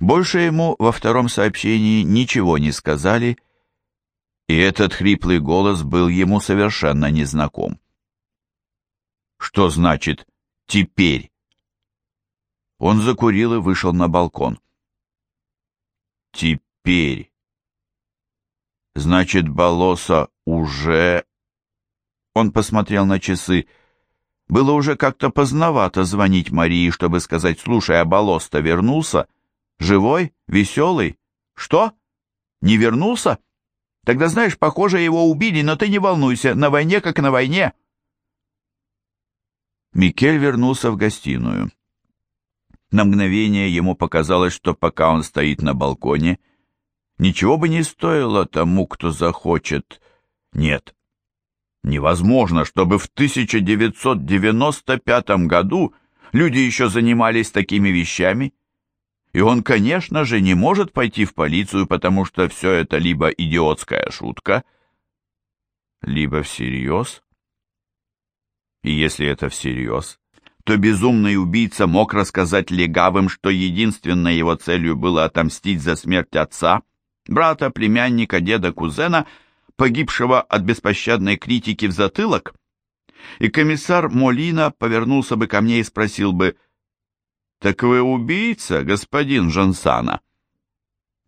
Больше ему во втором сообщении ничего не сказали, и этот хриплый голос был ему совершенно незнаком. Что значит «теперь»? Он закурил и вышел на балкон. Теперь. Значит, Болоса уже... Он посмотрел на часы. Было уже как-то поздновато звонить Марии, чтобы сказать, слушай, а Болос-то вернулся? Живой? Веселый? Что? Не вернулся? Тогда, знаешь, похоже, его убили, но ты не волнуйся, на войне как на войне. Микель вернулся в гостиную. На мгновение ему показалось, что пока он стоит на балконе, ничего бы не стоило тому, кто захочет. Нет, невозможно, чтобы в 1995 году люди еще занимались такими вещами. И он, конечно же, не может пойти в полицию, потому что все это либо идиотская шутка, либо всерьез. И если это всерьез, то безумный убийца мог рассказать легавым, что единственной его целью было отомстить за смерть отца, брата, племянника, деда, кузена, погибшего от беспощадной критики в затылок? И комиссар Молина повернулся бы ко мне и спросил бы, «Так вы убийца, господин Жансана?»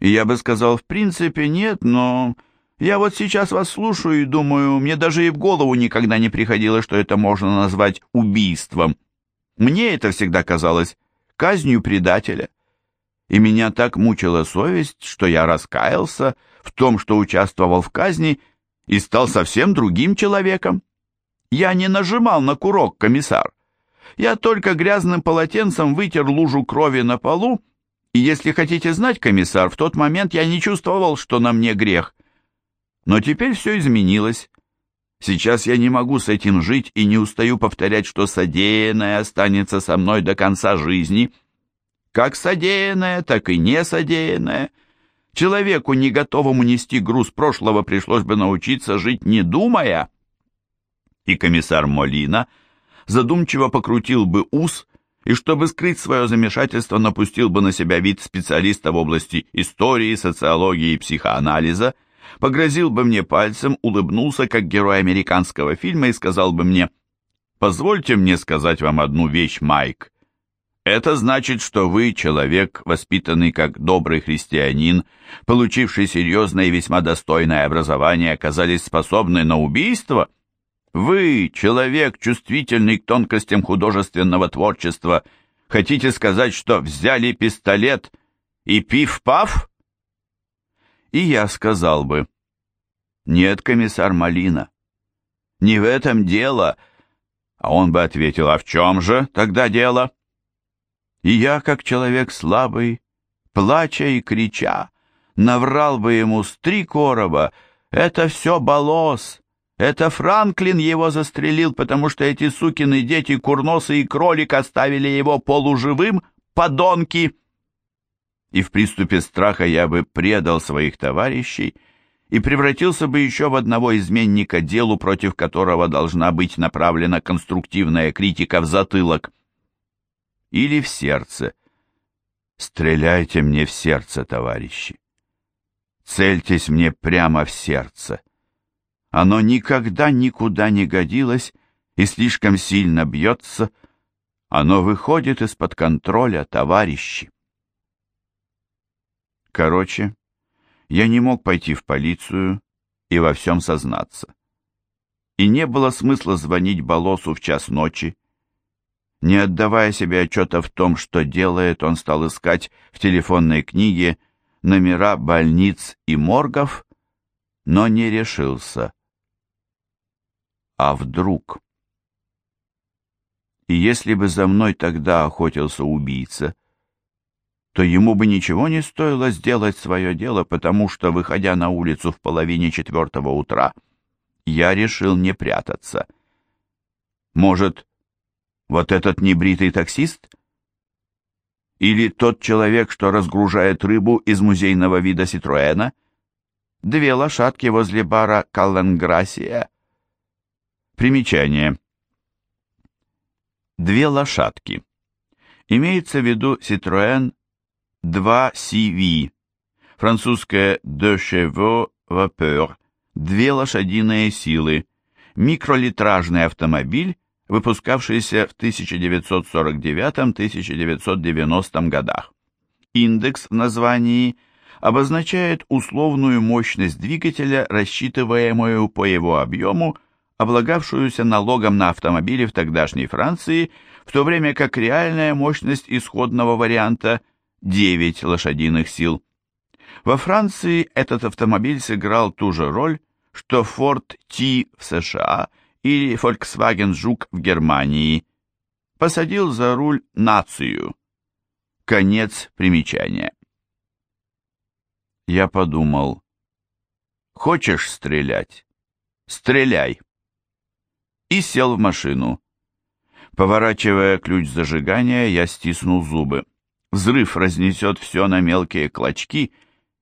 Я бы сказал, в принципе, нет, но я вот сейчас вас слушаю и думаю, мне даже и в голову никогда не приходило, что это можно назвать убийством. Мне это всегда казалось казнью предателя. И меня так мучила совесть, что я раскаялся в том, что участвовал в казни и стал совсем другим человеком. Я не нажимал на курок, комиссар. Я только грязным полотенцем вытер лужу крови на полу, и если хотите знать, комиссар, в тот момент я не чувствовал, что на мне грех. Но теперь все изменилось. Сейчас я не могу с этим жить и не устаю повторять, что содеянное останется со мной до конца жизни. Как содеянное, так и не содеянное. Человеку, не готовому нести груз прошлого, пришлось бы научиться жить не думая. И комиссар Молина задумчиво покрутил бы ус и, чтобы скрыть свое замешательство, напустил бы на себя вид специалиста в области истории, социологии и психоанализа, погрозил бы мне пальцем, улыбнулся, как герой американского фильма, и сказал бы мне, «Позвольте мне сказать вам одну вещь, Майк. Это значит, что вы, человек, воспитанный как добрый христианин, получивший серьезное и весьма достойное образование, оказались способны на убийство? Вы, человек, чувствительный к тонкостям художественного творчества, хотите сказать, что взяли пистолет и пиф-паф?» и я сказал бы, «Нет, комиссар Малина, не в этом дело», а он бы ответил, «А в чем же тогда дело?» И я, как человек слабый, плача и крича, наврал бы ему с три короба, «Это все болос, это Франклин его застрелил, потому что эти сукины дети, курносы и кролик оставили его полуживым, подонки!» и в приступе страха я бы предал своих товарищей и превратился бы еще в одного изменника делу, против которого должна быть направлена конструктивная критика в затылок. Или в сердце. Стреляйте мне в сердце, товарищи. Цельтесь мне прямо в сердце. Оно никогда никуда не годилось и слишком сильно бьется. Оно выходит из-под контроля, товарищи. Короче, я не мог пойти в полицию и во всем сознаться. И не было смысла звонить Болосу в час ночи. Не отдавая себе отчета в том, что делает, он стал искать в телефонной книге номера больниц и моргов, но не решился. А вдруг? И если бы за мной тогда охотился убийца, то ему бы ничего не стоило сделать свое дело, потому что, выходя на улицу в половине четвертого утра, я решил не прятаться. Может, вот этот небритый таксист? Или тот человек, что разгружает рыбу из музейного вида Ситроэна? Две лошадки возле бара Калленграсия. Примечание. Две лошадки. Имеется в виду Citroën 2CV, французское «de chevaux vapeur», две лошадиные силы, микролитражный автомобиль, выпускавшийся в 1949-1990 годах. Индекс в названии обозначает условную мощность двигателя, рассчитываемую по его объему, облагавшуюся налогом на автомобили в тогдашней Франции, в то время как реальная мощность исходного варианта 9 лошадиных сил. Во Франции этот автомобиль сыграл ту же роль, что Ford T в США или Volkswagen Жук в Германии. Посадил за руль нацию. Конец примечания. Я подумал, хочешь стрелять? Стреляй. И сел в машину. Поворачивая ключ зажигания, я стиснул зубы. Взрыв разнесет все на мелкие клочки,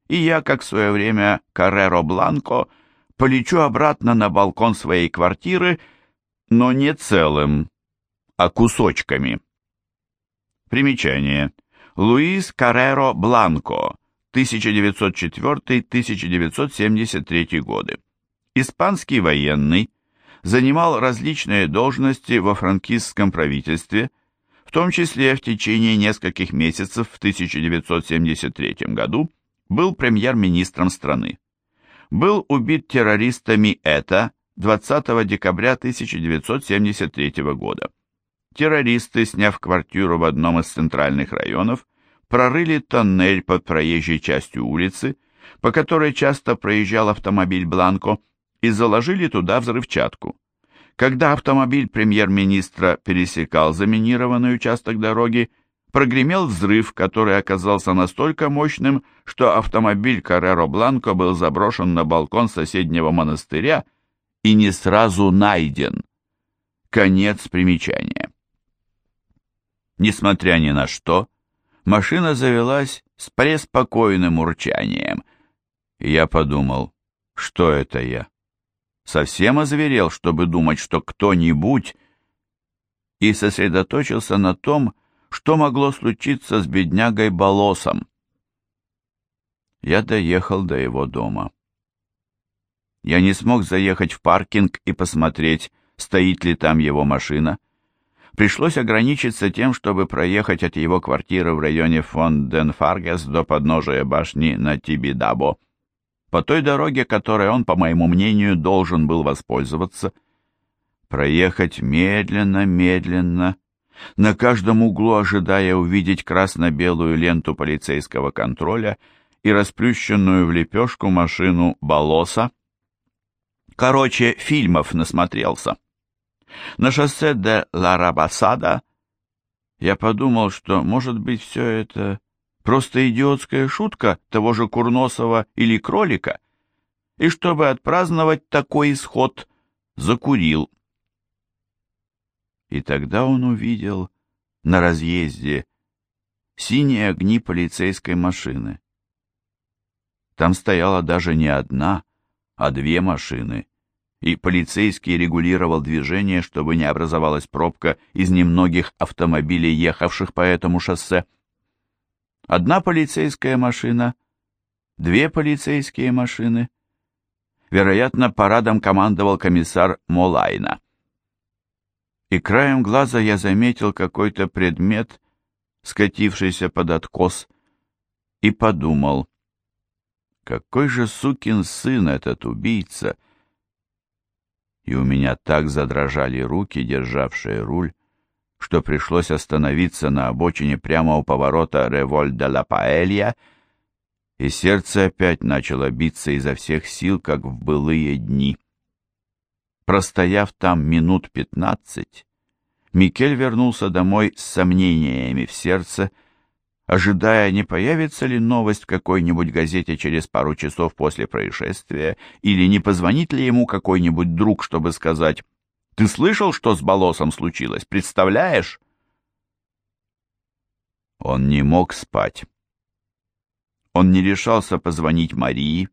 и я, как в свое время Карреро Бланко, полечу обратно на балкон своей квартиры, но не целым, а кусочками. Примечание. Луис Карреро Бланко, 1904-1973 годы. Испанский военный, занимал различные должности во франкистском правительстве, в том числе в течение нескольких месяцев в 1973 году был премьер-министром страны был убит террористами ЭТА 20 декабря 1973 года. Террористы, сняв квартиру в одном из центральных районов, прорыли тоннель под проезжей частью улицы, по которой часто проезжал автомобиль Бланко, и заложили туда взрывчатку. Когда автомобиль премьер-министра пересекал заминированный участок дороги, прогремел взрыв, который оказался настолько мощным, что автомобиль Карреро Бланко был заброшен на балкон соседнего монастыря и не сразу найден. Конец примечания. Несмотря ни на что, машина завелась с преспокойным урчанием. Я подумал, что это я? Совсем озверел, чтобы думать, что кто-нибудь... И сосредоточился на том, что могло случиться с беднягой Болосом. Я доехал до его дома. Я не смог заехать в паркинг и посмотреть, стоит ли там его машина. Пришлось ограничиться тем, чтобы проехать от его квартиры в районе фон Ден Фаргес до подножия башни на Тибидабо. По той дороге, которой он, по моему мнению, должен был воспользоваться. Проехать медленно, медленно, на каждом углу ожидая увидеть красно-белую ленту полицейского контроля и расплющенную в лепешку машину Болоса. Короче, фильмов насмотрелся. На шоссе де Ларабасада я подумал, что, может быть, все это просто идиотская шутка того же Курносова или Кролика, и чтобы отпраздновать такой исход, закурил и тогда он увидел на разъезде синие огни полицейской машины. Там стояла даже не одна, а две машины, и полицейский регулировал движение, чтобы не образовалась пробка из немногих автомобилей, ехавших по этому шоссе. Одна полицейская машина, две полицейские машины. Вероятно, парадом командовал комиссар Молайна и краем глаза я заметил какой-то предмет, скатившийся под откос, и подумал, какой же сукин сын этот убийца! И у меня так задрожали руки, державшие руль, что пришлось остановиться на обочине прямо у поворота Револь де ла Паэлья, и сердце опять начало биться изо всех сил, как в былые дни. Простояв там минут пятнадцать, Микель вернулся домой с сомнениями в сердце, ожидая, не появится ли новость в какой-нибудь газете через пару часов после происшествия, или не позвонит ли ему какой-нибудь друг, чтобы сказать «Ты слышал, что с Болосом случилось? Представляешь?» Он не мог спать. Он не решался позвонить Марии,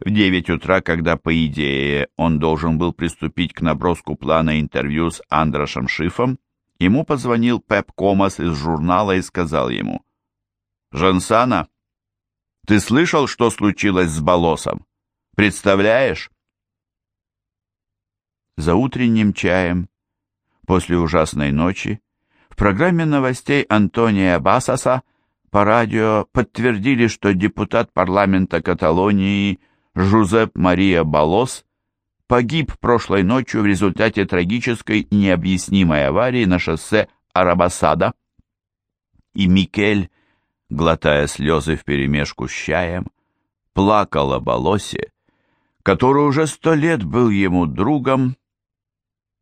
в 9 утра, когда, по идее, он должен был приступить к наброску плана интервью с Андрошем Шифом, ему позвонил Пеп Комас из журнала и сказал ему, Жансана, ты слышал, что случилось с Болосом? Представляешь? За утренним чаем, после ужасной ночи, в программе новостей Антония Басаса по радио подтвердили, что депутат парламента Каталонии Жузеп Мария Болос погиб прошлой ночью в результате трагической и необъяснимой аварии на шоссе Арабасада. И Микель, глотая слезы вперемешку с чаем, плакал о Болосе, который уже сто лет был ему другом,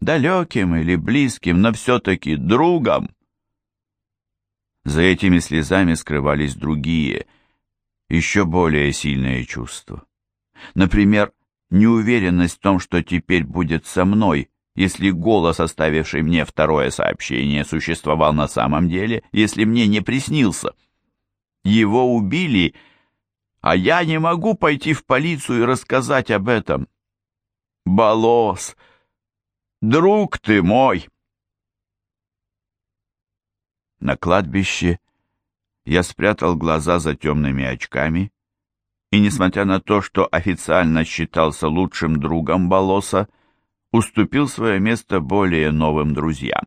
далеким или близким, но все-таки другом. За этими слезами скрывались другие, еще более сильные чувства. Например, неуверенность в том, что теперь будет со мной, если голос, оставивший мне второе сообщение, существовал на самом деле, если мне не приснился. Его убили, а я не могу пойти в полицию и рассказать об этом. Болос, друг ты мой! На кладбище я спрятал глаза за темными очками и, несмотря на то, что официально считался лучшим другом Болоса, уступил свое место более новым друзьям.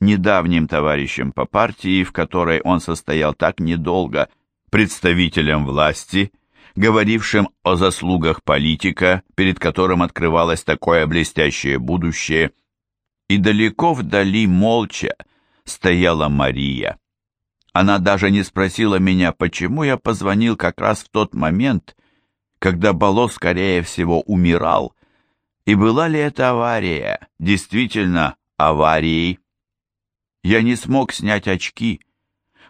Недавним товарищам по партии, в которой он состоял так недолго, представителям власти, говорившим о заслугах политика, перед которым открывалось такое блестящее будущее, и далеко вдали молча стояла Мария. Она даже не спросила меня, почему я позвонил как раз в тот момент, когда Болос, скорее всего, умирал, и была ли эта авария действительно аварией. Я не смог снять очки,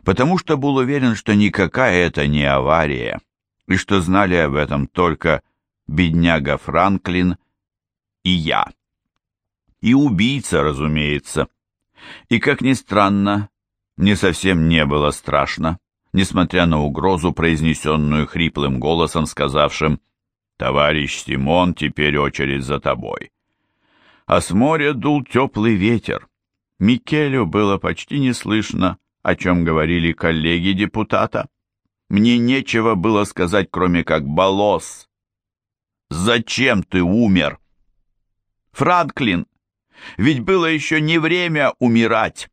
потому что был уверен, что никакая это не авария, и что знали об этом только бедняга Франклин и я. И убийца, разумеется. И, как ни странно, мне совсем не было страшно, несмотря на угрозу, произнесенную хриплым голосом, сказавшим «Товарищ Симон, теперь очередь за тобой». А с моря дул теплый ветер. Микелю было почти не слышно, о чем говорили коллеги депутата. Мне нечего было сказать, кроме как «Болос». «Зачем ты умер?» «Франклин, ведь было еще не время умирать!»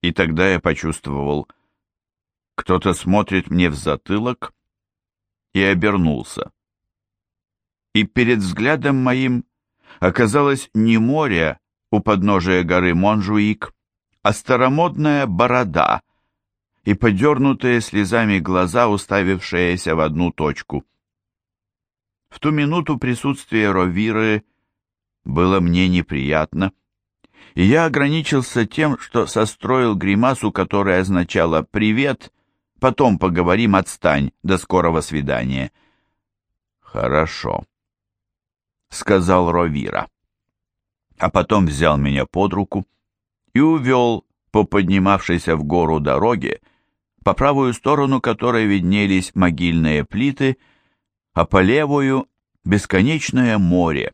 И тогда я почувствовал, кто-то смотрит мне в затылок, и обернулся. И перед взглядом моим оказалось не море у подножия горы Монжуик, а старомодная борода и подернутые слезами глаза, уставившиеся в одну точку. В ту минуту присутствие Ровиры было мне неприятно, и я ограничился тем, что состроил гримасу, которая означала «Привет, потом поговорим, отстань, до скорого свидания». «Хорошо», — сказал Ровира. А потом взял меня под руку и увел по поднимавшейся в гору дороге, по правую сторону которой виднелись могильные плиты, а по левую — бесконечное море,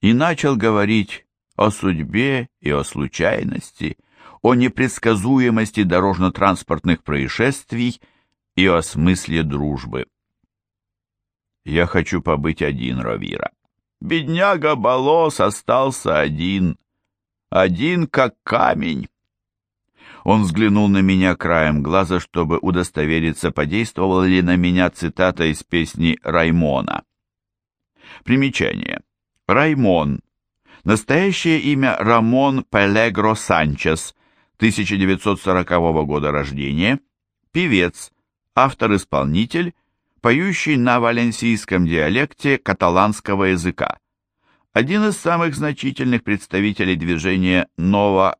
и начал говорить о судьбе и о случайности, о непредсказуемости дорожно-транспортных происшествий и о смысле дружбы. Я хочу побыть один, Ровира. Бедняга Болос остался один, один как камень. Он взглянул на меня краем глаза, чтобы удостовериться, подействовала ли на меня цитата из песни Раймона. Примечание. Раймон Настоящее имя Рамон Пелегро Санчес, 1940 года рождения, певец, автор-исполнитель, поющий на валенсийском диалекте каталанского языка. Один из самых значительных представителей движения «Нова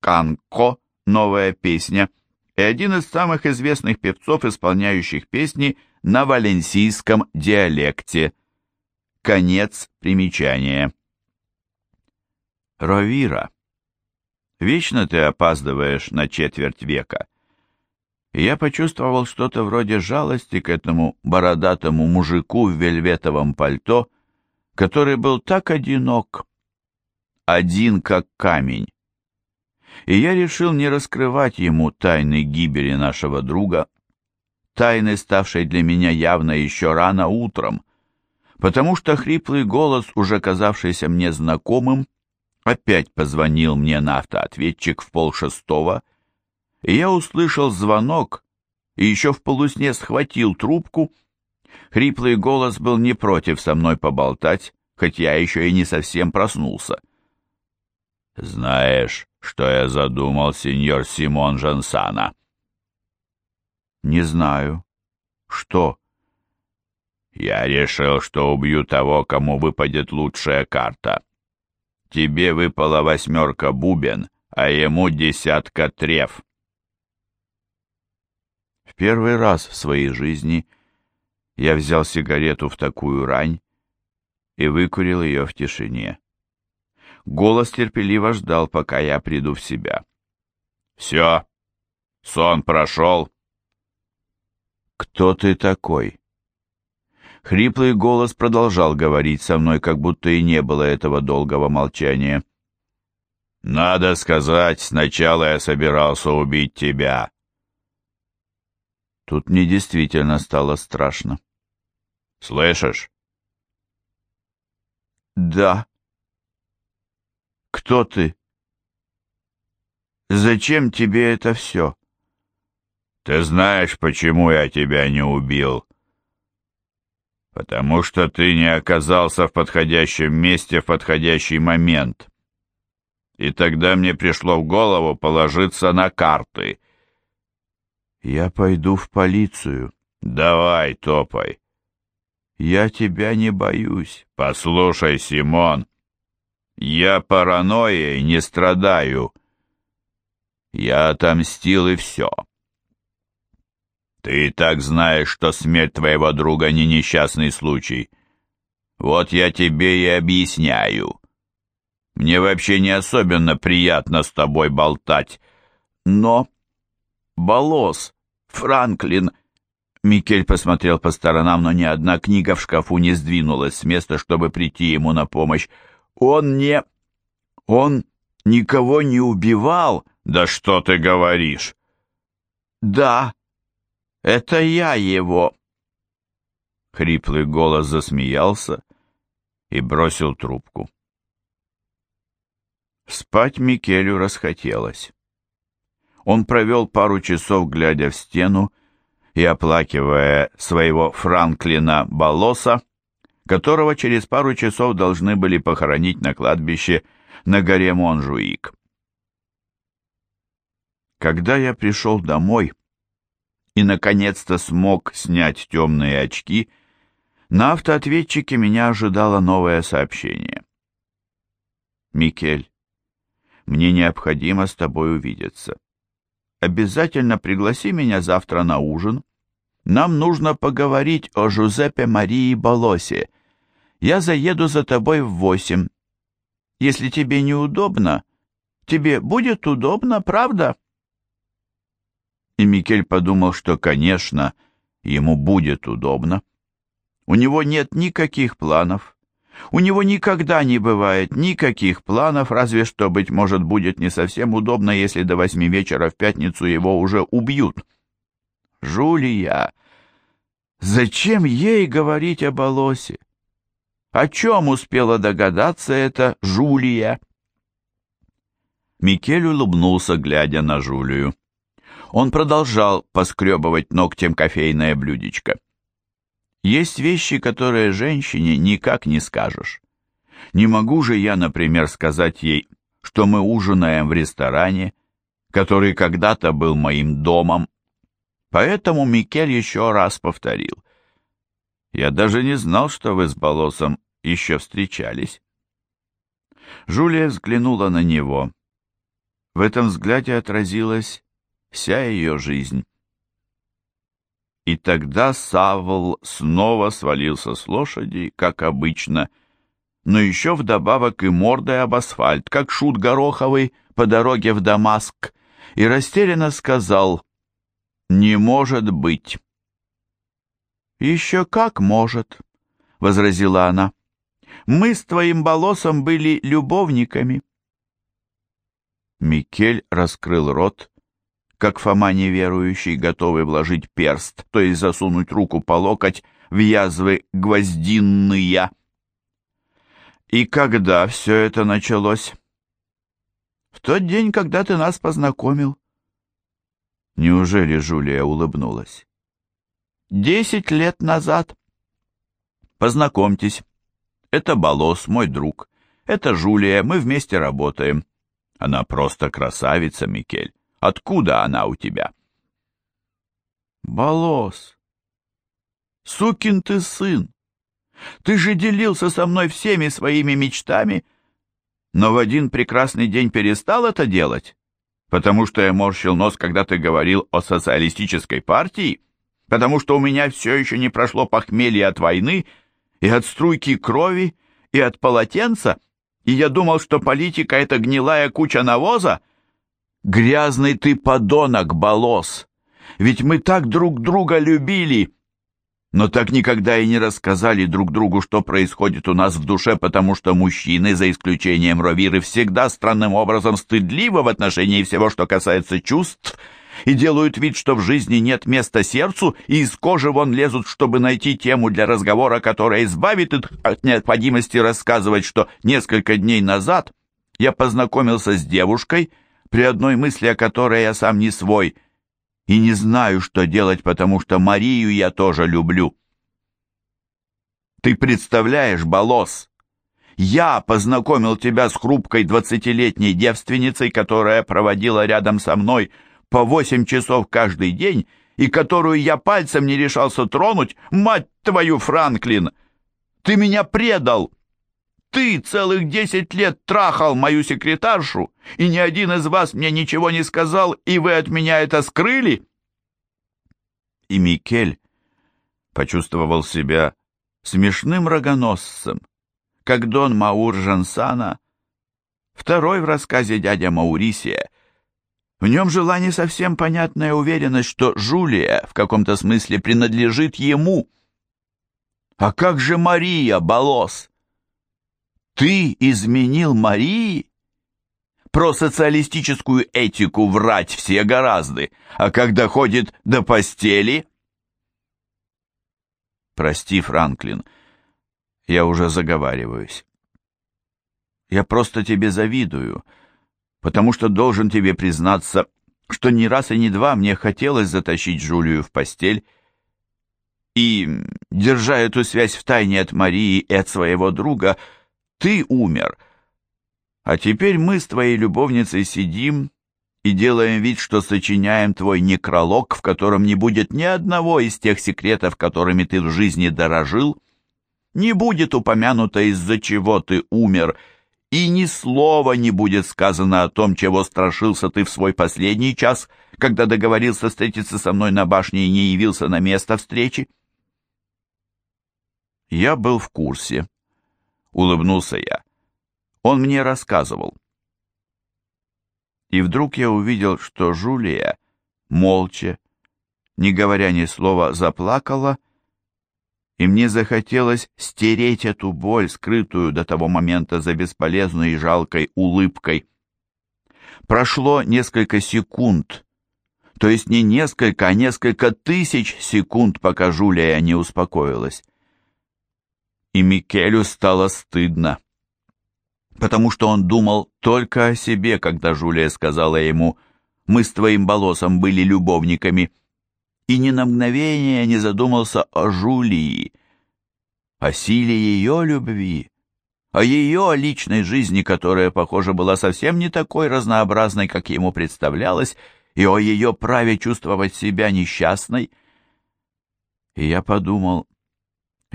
Канко» «Новая песня» и один из самых известных певцов, исполняющих песни на валенсийском диалекте. Конец примечания. Ровира, вечно ты опаздываешь на четверть века. Я почувствовал что-то вроде жалости к этому бородатому мужику в вельветовом пальто, который был так одинок, один как камень. И я решил не раскрывать ему тайны гибели нашего друга, тайны, ставшей для меня явно еще рано утром, потому что хриплый голос, уже казавшийся мне знакомым, опять позвонил мне на автоответчик в полшестого, и я услышал звонок и еще в полусне схватил трубку. Хриплый голос был не против со мной поболтать, хоть я еще и не совсем проснулся. «Знаешь, что я задумал, сеньор Симон Жансана?» «Не знаю. Что?» «Я решил, что убью того, кому выпадет лучшая карта. Тебе выпала восьмерка бубен, а ему десятка треф». В первый раз в своей жизни я взял сигарету в такую рань и выкурил ее в тишине. Голос терпеливо ждал, пока я приду в себя. «Все, сон прошел». «Кто ты такой?» Хриплый голос продолжал говорить со мной, как будто и не было этого долгого молчания. «Надо сказать, сначала я собирался убить тебя». Тут мне действительно стало страшно. «Слышишь?» «Да», кто ты? Зачем тебе это все? Ты знаешь, почему я тебя не убил? Потому что ты не оказался в подходящем месте в подходящий момент. И тогда мне пришло в голову положиться на карты. Я пойду в полицию. Давай, топай. Я тебя не боюсь. Послушай, Симон, я паранойей не страдаю. Я отомстил и все. Ты и так знаешь, что смерть твоего друга не несчастный случай. Вот я тебе и объясняю. Мне вообще не особенно приятно с тобой болтать. Но... Болос, Франклин... Микель посмотрел по сторонам, но ни одна книга в шкафу не сдвинулась с места, чтобы прийти ему на помощь. Он не... Он никого не убивал. Да что ты говоришь? Да, это я его. Хриплый голос засмеялся и бросил трубку. Спать Микелю расхотелось. Он провел пару часов, глядя в стену и оплакивая своего Франклина Болоса, которого через пару часов должны были похоронить на кладбище на горе Монжуик. Когда я пришел домой и наконец-то смог снять темные очки, на автоответчике меня ожидало новое сообщение. «Микель, мне необходимо с тобой увидеться. Обязательно пригласи меня завтра на ужин. Нам нужно поговорить о Жузеппе Марии Болосе, я заеду за тобой в восемь. Если тебе неудобно, тебе будет удобно, правда?» И Микель подумал, что, конечно, ему будет удобно. У него нет никаких планов. У него никогда не бывает никаких планов, разве что, быть может, будет не совсем удобно, если до восьми вечера в пятницу его уже убьют. Жулия! Зачем ей говорить о Болосе? О чем успела догадаться эта Жулия? Микель улыбнулся, глядя на Жулию. Он продолжал поскребывать ногтем кофейное блюдечко. Есть вещи, которые женщине никак не скажешь. Не могу же я, например, сказать ей, что мы ужинаем в ресторане, который когда-то был моим домом. Поэтому Микель еще раз повторил. Я даже не знал, что вы с Болосом еще встречались. Жулия взглянула на него. В этом взгляде отразилась вся ее жизнь. И тогда Савл снова свалился с лошади, как обычно, но еще вдобавок и мордой об асфальт, как шут Гороховый по дороге в Дамаск, и растерянно сказал «Не может быть». «Еще как может», — возразила она. Мы с твоим болосом были любовниками. Микель раскрыл рот, как Фома неверующий, готовый вложить перст, то есть засунуть руку по локоть в язвы гвоздинные. И когда все это началось? В тот день, когда ты нас познакомил. Неужели Жулия улыбнулась? Десять лет назад. Познакомьтесь, это Болос, мой друг. Это Жулия, мы вместе работаем. Она просто красавица, Микель. Откуда она у тебя? Болос. Сукин ты сын. Ты же делился со мной всеми своими мечтами, но в один прекрасный день перестал это делать, потому что я морщил нос, когда ты говорил о социалистической партии, потому что у меня все еще не прошло похмелье от войны и от струйки крови и от полотенца, и я думал, что политика — это гнилая куча навоза? Грязный ты подонок, Болос! Ведь мы так друг друга любили!» Но так никогда и не рассказали друг другу, что происходит у нас в душе, потому что мужчины, за исключением Ровиры, всегда странным образом стыдливы в отношении всего, что касается чувств, и делают вид, что в жизни нет места сердцу, и из кожи вон лезут, чтобы найти тему для разговора, которая избавит их от необходимости рассказывать, что несколько дней назад я познакомился с девушкой, при одной мысли о которой я сам не свой, и не знаю, что делать, потому что Марию я тоже люблю. Ты представляешь, Болос, я познакомил тебя с хрупкой двадцатилетней девственницей, которая проводила рядом со мной по восемь часов каждый день и которую я пальцем не решался тронуть, мать твою, Франклин! Ты меня предал! Ты целых десять лет трахал мою секретаршу, и ни один из вас мне ничего не сказал, и вы от меня это скрыли?» И Микель почувствовал себя смешным рогоносцем, как Дон Маур Жансана, второй в рассказе дядя Маурисия. В нем жила не совсем понятная уверенность, что Жулия в каком-то смысле принадлежит ему. «А как же Мария, Болос?» Ты изменил Марии? Про социалистическую этику врать все гораздо, а когда ходит до постели... Прости, Франклин, я уже заговариваюсь. Я просто тебе завидую, потому что должен тебе признаться, что ни раз и ни два мне хотелось затащить Жулию в постель, и, держа эту связь в тайне от Марии и от своего друга, ты умер. А теперь мы с твоей любовницей сидим и делаем вид, что сочиняем твой некролог, в котором не будет ни одного из тех секретов, которыми ты в жизни дорожил, не будет упомянуто, из-за чего ты умер, и ни слова не будет сказано о том, чего страшился ты в свой последний час, когда договорился встретиться со мной на башне и не явился на место встречи. Я был в курсе улыбнулся я. Он мне рассказывал. И вдруг я увидел, что Жулия, молча, не говоря ни слова, заплакала, и мне захотелось стереть эту боль, скрытую до того момента за бесполезной и жалкой улыбкой. Прошло несколько секунд, то есть не несколько, а несколько тысяч секунд, пока Жулия не успокоилась и Микелю стало стыдно, потому что он думал только о себе, когда Жулия сказала ему «Мы с твоим болосом были любовниками», и ни на мгновение не задумался о Жулии, о силе ее любви, о ее личной жизни, которая, похоже, была совсем не такой разнообразной, как ему представлялось, и о ее праве чувствовать себя несчастной. И я подумал,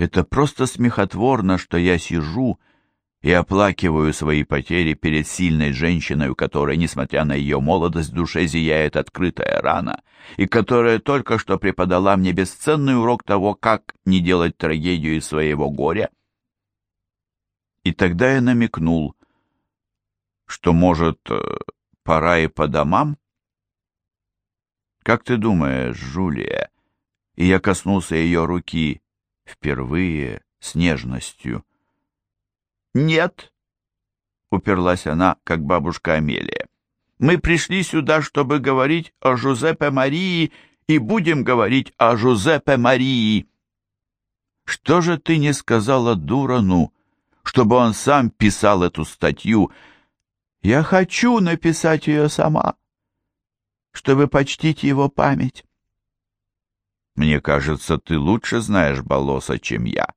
это просто смехотворно, что я сижу и оплакиваю свои потери перед сильной женщиной, у которой, несмотря на ее молодость, в душе зияет открытая рана, и которая только что преподала мне бесценный урок того, как не делать трагедию из своего горя. И тогда я намекнул, что, может, э, пора и по домам? Как ты думаешь, Жулия? И я коснулся ее руки впервые с нежностью. «Нет», — уперлась она, как бабушка Амелия, Мы пришли сюда, чтобы говорить о Жузеппе Марии и будем говорить о Жузеппе Марии. Что же ты не сказала Дурану, чтобы он сам писал эту статью? Я хочу написать ее сама, чтобы почтить его память. Мне кажется, ты лучше знаешь Болоса, чем я,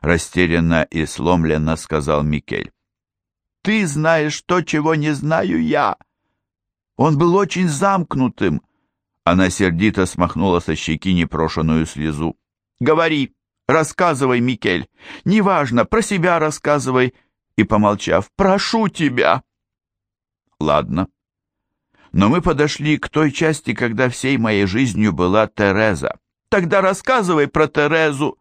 растерянно и сломленно сказал Микель. Ты знаешь то, чего не знаю я. Он был очень замкнутым. Она сердито смахнула со щеки непрошенную слезу. Говори. Рассказывай, Микель. Неважно, про себя рассказывай. И, помолчав, прошу тебя. Ладно. Но мы подошли к той части, когда всей моей жизнью была Тереза. Тогда рассказывай про Терезу.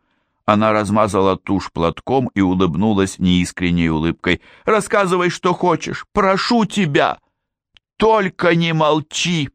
Она размазала тушь платком и улыбнулась неискренней улыбкой. «Рассказывай, что хочешь. Прошу тебя. Только не молчи!»